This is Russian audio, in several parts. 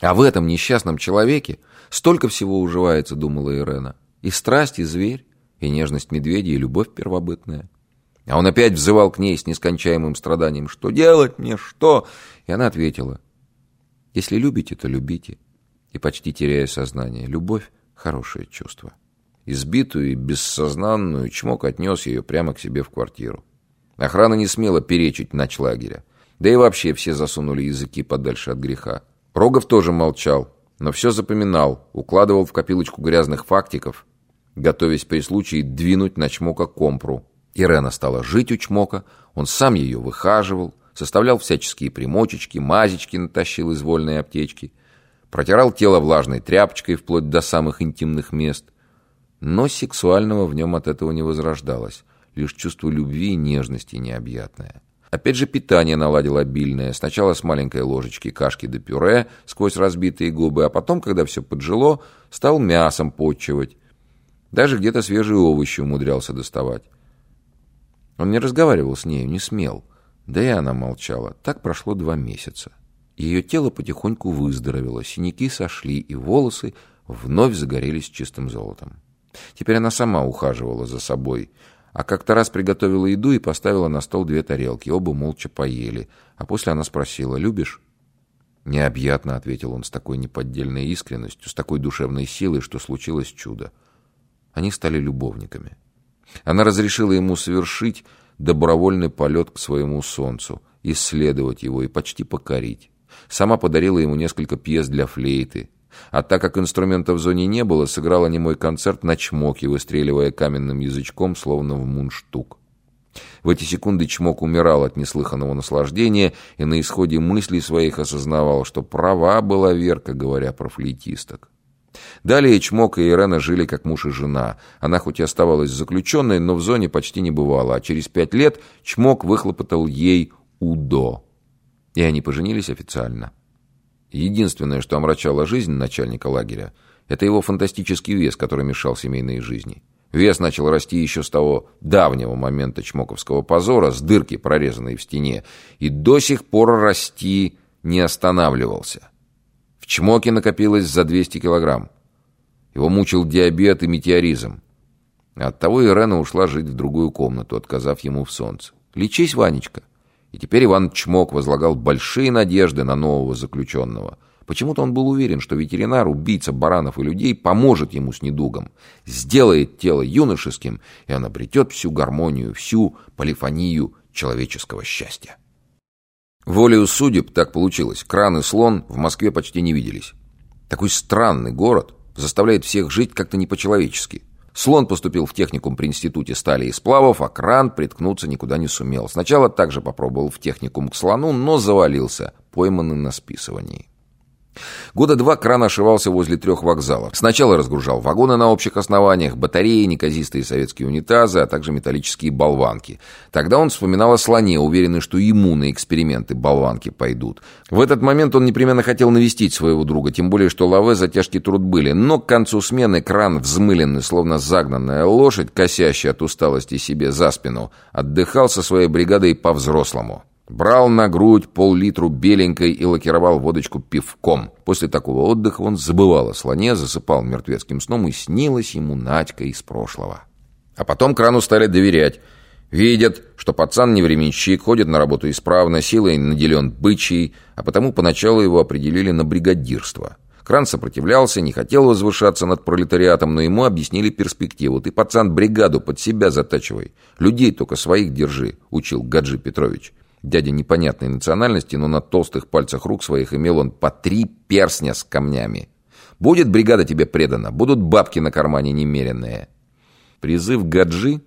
А в этом несчастном человеке столько всего уживается, думала Ирена. И страсть, и зверь, и нежность медведя, и любовь первобытная. А он опять взывал к ней с нескончаемым страданием. «Что делать мне? Что?» И она ответила. «Если любите, то любите». И почти теряя сознание. Любовь — хорошее чувство. Избитую и бессознанную чмок отнес ее прямо к себе в квартиру. Охрана не смела перечить лагеря. Да и вообще все засунули языки подальше от греха. Рогов тоже молчал, но все запоминал, укладывал в копилочку грязных фактиков, готовясь при случае двинуть на Чмока компру. Ирена стала жить у Чмока, он сам ее выхаживал, составлял всяческие примочечки, мазечки натащил из вольной аптечки, протирал тело влажной тряпочкой вплоть до самых интимных мест. Но сексуального в нем от этого не возрождалось, лишь чувство любви и нежности необъятное. Опять же питание наладил обильное. Сначала с маленькой ложечки кашки до пюре сквозь разбитые губы, а потом, когда все поджило, стал мясом подчивать. Даже где-то свежие овощи умудрялся доставать. Он не разговаривал с нею, не смел. Да и она молчала. Так прошло два месяца. Ее тело потихоньку выздоровело, синяки сошли, и волосы вновь загорелись чистым золотом. Теперь она сама ухаживала за собой – а как-то раз приготовила еду и поставила на стол две тарелки. Оба молча поели. А после она спросила, «Любишь?» «Необъятно», — ответил он с такой неподдельной искренностью, с такой душевной силой, что случилось чудо. Они стали любовниками. Она разрешила ему совершить добровольный полет к своему солнцу, исследовать его и почти покорить. Сама подарила ему несколько пьес для флейты, а так как инструмента в зоне не было, сыграла немой концерт на чмоке, выстреливая каменным язычком, словно в мунштук. В эти секунды Чмок умирал от неслыханного наслаждения и на исходе мыслей своих осознавал, что права была Верка, говоря про флейтисток. Далее Чмок и Ирена жили как муж и жена. Она хоть и оставалась заключенной, но в зоне почти не бывала, а через пять лет Чмок выхлопотал ей УДО. И они поженились официально. Единственное, что омрачало жизнь начальника лагеря, это его фантастический вес, который мешал семейной жизни. Вес начал расти еще с того давнего момента чмоковского позора, с дырки, прорезанной в стене, и до сих пор расти не останавливался. В чмоке накопилось за 200 килограмм. Его мучил диабет и метеоризм. Оттого Ирена ушла жить в другую комнату, отказав ему в солнце. «Лечись, Ванечка. И теперь Иван Чмок возлагал большие надежды на нового заключенного. Почему-то он был уверен, что ветеринар, убийца баранов и людей, поможет ему с недугом, сделает тело юношеским, и он обретет всю гармонию, всю полифонию человеческого счастья. Волею судеб так получилось. Кран и слон в Москве почти не виделись. Такой странный город заставляет всех жить как-то не по-человечески. Слон поступил в техникум при институте стали и сплавов, а кран приткнуться никуда не сумел. Сначала также попробовал в техникум к слону, но завалился, пойманный на списывании. Года два кран ошивался возле трех вокзалов. Сначала разгружал вагоны на общих основаниях, батареи, неказистые советские унитазы, а также металлические болванки. Тогда он вспоминал о слоне, уверенный, что ему на эксперименты болванки пойдут. В этот момент он непременно хотел навестить своего друга, тем более, что лаве за тяжкий труд были. Но к концу смены кран, взмыленный, словно загнанная лошадь, косящая от усталости себе за спину, отдыхал со своей бригадой по-взрослому. Брал на грудь пол-литру беленькой и лакировал водочку пивком. После такого отдыха он забывал о слоне, засыпал мертвецким сном и снилась ему Надька из прошлого. А потом крану стали доверять. Видят, что пацан не временщик, ходит на работу исправно, силой наделен бычий, а потому поначалу его определили на бригадирство. Кран сопротивлялся, не хотел возвышаться над пролетариатом, но ему объяснили перспективу. «Ты, пацан, бригаду под себя затачивай. Людей только своих держи», — учил Гаджи Петрович. Дядя непонятной национальности, но на толстых пальцах рук своих имел он по три перстня с камнями. Будет бригада тебе предана, будут бабки на кармане немеренные. Призыв Гаджи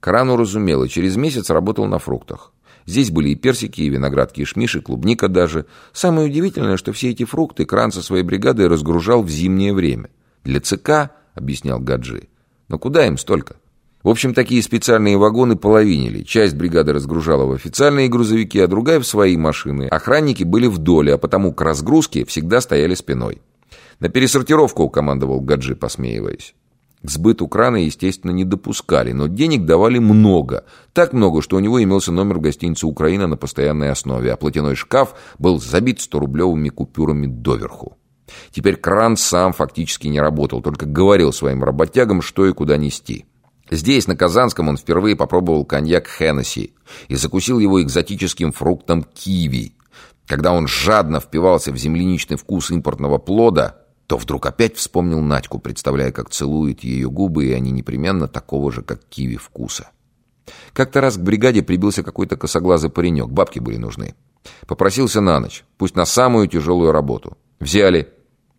Крану разумел и через месяц работал на фруктах. Здесь были и персики, и виноград кишмиш, и клубника даже. Самое удивительное, что все эти фрукты Кран со своей бригадой разгружал в зимнее время. Для ЦК, объяснял Гаджи. Но куда им столько? В общем, такие специальные вагоны половинили. Часть бригады разгружала в официальные грузовики, а другая в свои машины. Охранники были в доле, а потому к разгрузке всегда стояли спиной. На пересортировку командовал Гаджи, посмеиваясь. К сбыту крана, естественно, не допускали, но денег давали много. Так много, что у него имелся номер в гостинице «Украина» на постоянной основе, а платяной шкаф был забит 100-рублевыми купюрами доверху. Теперь кран сам фактически не работал, только говорил своим работягам, что и куда нести. Здесь, на Казанском, он впервые попробовал коньяк Хеннесси и закусил его экзотическим фруктом киви. Когда он жадно впивался в земляничный вкус импортного плода, то вдруг опять вспомнил Надьку, представляя, как целует ее губы, и они непременно такого же, как киви вкуса. Как-то раз к бригаде прибился какой-то косоглазый паренек, бабки были нужны. Попросился на ночь, пусть на самую тяжелую работу. Взяли.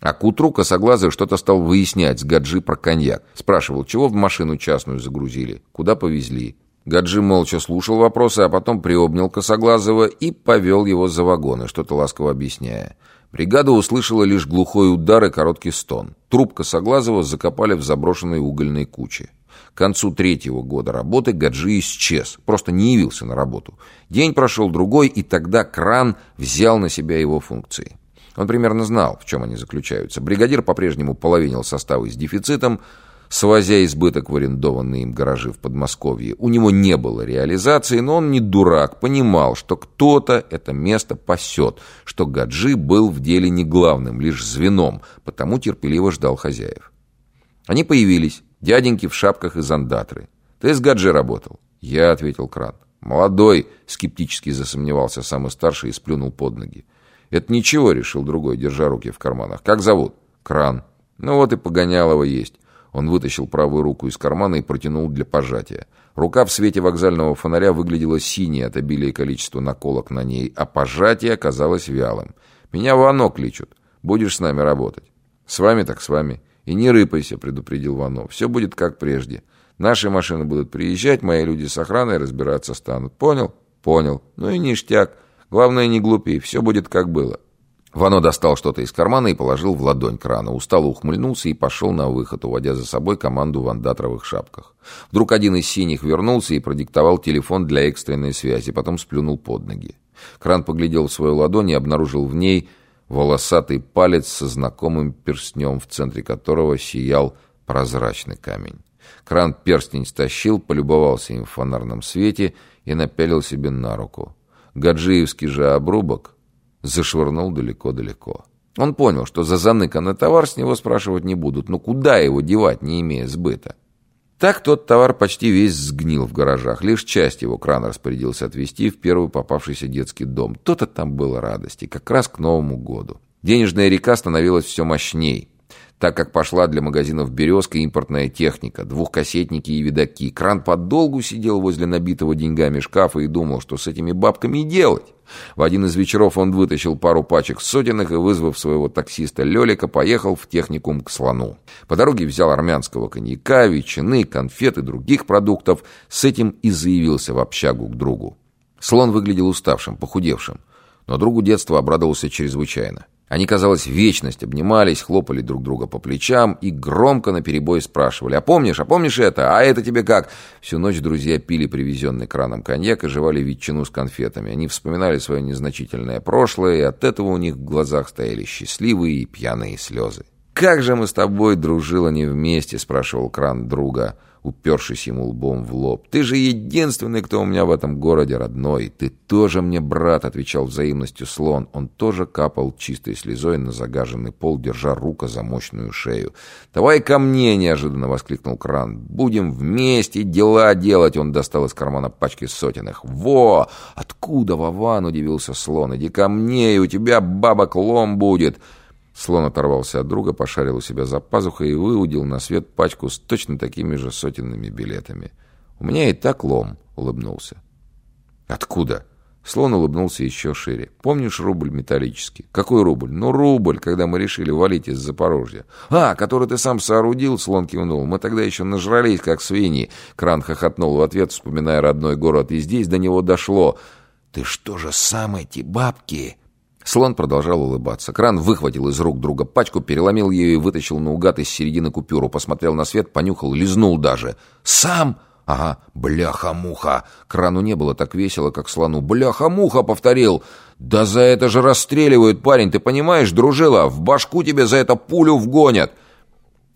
А к утру косоглазый что-то стал выяснять с Гаджи про коньяк. Спрашивал, чего в машину частную загрузили, куда повезли. Гаджи молча слушал вопросы, а потом приобнял Косоглазого и повел его за вагоны, что-то ласково объясняя. Бригада услышала лишь глухой удар и короткий стон. Труп Косоглазого закопали в заброшенной угольной куче. К концу третьего года работы Гаджи исчез, просто не явился на работу. День прошел другой, и тогда кран взял на себя его функции. Он примерно знал, в чем они заключаются. Бригадир по-прежнему половинил составы с дефицитом, свозя избыток в арендованные им гаражи в Подмосковье. У него не было реализации, но он не дурак, понимал, что кто-то это место пасет, что Гаджи был в деле не главным, лишь звеном, потому терпеливо ждал хозяев. Они появились, дяденьки в шапках из андатры. «Ты с Гаджи работал?» «Я», — ответил Кран. «Молодой», — скептически засомневался самый старший и сплюнул под ноги. «Это ничего», — решил другой, держа руки в карманах. «Как зовут?» «Кран». «Ну вот и Погонялова есть». Он вытащил правую руку из кармана и протянул для пожатия. Рука в свете вокзального фонаря выглядела синей от обилия количества наколок на ней, а пожатие оказалось вялым. «Меня Вано кличут. Будешь с нами работать?» «С вами так с вами. И не рыпайся», — предупредил Вано. «Все будет как прежде. Наши машины будут приезжать, мои люди с охраной разбираться станут. Понял?» «Понял. Ну и ништяк. Главное, не глупи, все будет как было». Вано достал что-то из кармана и положил в ладонь крана. Устало ухмыльнулся и пошел на выход, уводя за собой команду в андатровых шапках. Вдруг один из синих вернулся и продиктовал телефон для экстренной связи, потом сплюнул под ноги. Кран поглядел в свою ладонь и обнаружил в ней волосатый палец со знакомым перстнем, в центре которого сиял прозрачный камень. Кран перстень стащил, полюбовался им в фонарном свете и напялил себе на руку. Гаджиевский же обрубок зашвырнул далеко-далеко. Он понял, что за заныканный товар с него спрашивать не будут, но куда его девать, не имея сбыта? Так тот товар почти весь сгнил в гаражах. Лишь часть его кран распорядился отвезти в первый попавшийся детский дом. То-то там было радости, как раз к Новому году. Денежная река становилась все мощней так как пошла для магазинов «Березка» импортная техника, двухкассетники и видаки. Кран подолгу сидел возле набитого деньгами шкафа и думал, что с этими бабками делать. В один из вечеров он вытащил пару пачек сотенных и, вызвав своего таксиста Лелика, поехал в техникум к слону. По дороге взял армянского коньяка, ветчины, конфет и других продуктов. С этим и заявился в общагу к другу. Слон выглядел уставшим, похудевшим, но другу детства обрадовался чрезвычайно. Они, казалось, вечность обнимались, хлопали друг друга по плечам и громко наперебой спрашивали «А помнишь? А помнишь это? А это тебе как?» Всю ночь друзья пили привезенный краном коньяк и жевали ветчину с конфетами. Они вспоминали свое незначительное прошлое, и от этого у них в глазах стояли счастливые и пьяные слезы. «Как же мы с тобой дружили не вместе?» — спрашивал кран друга упершись ему лбом в лоб. «Ты же единственный, кто у меня в этом городе родной. Ты тоже мне брат», — отвечал взаимностью слон. Он тоже капал чистой слезой на загаженный пол, держа рука за мощную шею. «Давай ко мне!» — неожиданно воскликнул Кран. «Будем вместе дела делать!» Он достал из кармана пачки сотенных. «Во! Откуда, Вован?» — удивился слон. «Иди ко мне, и у тебя бабок лом будет!» Слон оторвался от друга, пошарил у себя за пазухой и выудил на свет пачку с точно такими же сотенными билетами. «У меня и так лом», — улыбнулся. «Откуда?» Слон улыбнулся еще шире. «Помнишь рубль металлический?» «Какой рубль?» «Ну, рубль, когда мы решили валить из Запорожья». «А, который ты сам соорудил?» Слон кивнул. «Мы тогда еще нажрались, как свиньи». Кран хохотнул в ответ, вспоминая родной город. И здесь до него дошло. «Ты что же сам эти бабки?» Слон продолжал улыбаться. Кран выхватил из рук друга пачку, переломил ее и вытащил наугад из середины купюру. Посмотрел на свет, понюхал, лизнул даже. «Сам?» «Ага, бляха-муха!» Крану не было так весело, как слону. «Бляха-муха!» — повторил. «Да за это же расстреливают, парень, ты понимаешь, дружила? В башку тебе за это пулю вгонят!»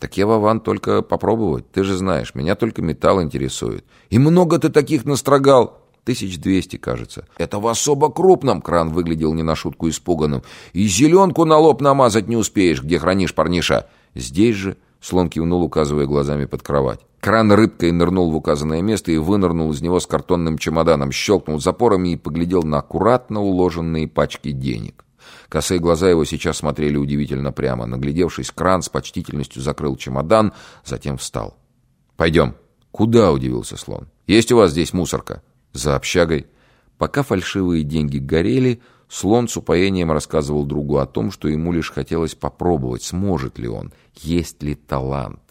«Так я, Вован, только попробовать. Ты же знаешь, меня только металл интересует». «И много ты таких настрогал?» Тысяч двести, кажется. Это в особо крупном, кран выглядел не на шутку испуганным. И зеленку на лоб намазать не успеешь, где хранишь парниша. Здесь же, слон кивнул, указывая глазами под кровать. Кран рыбкой нырнул в указанное место и вынырнул из него с картонным чемоданом, щелкнул запорами и поглядел на аккуратно уложенные пачки денег. Косые глаза его сейчас смотрели удивительно прямо. Наглядевшись, кран с почтительностью закрыл чемодан, затем встал. «Пойдем». «Куда?» — удивился слон. «Есть у вас здесь мусорка?» «За общагой». Пока фальшивые деньги горели, слон с упоением рассказывал другу о том, что ему лишь хотелось попробовать, сможет ли он, есть ли талант.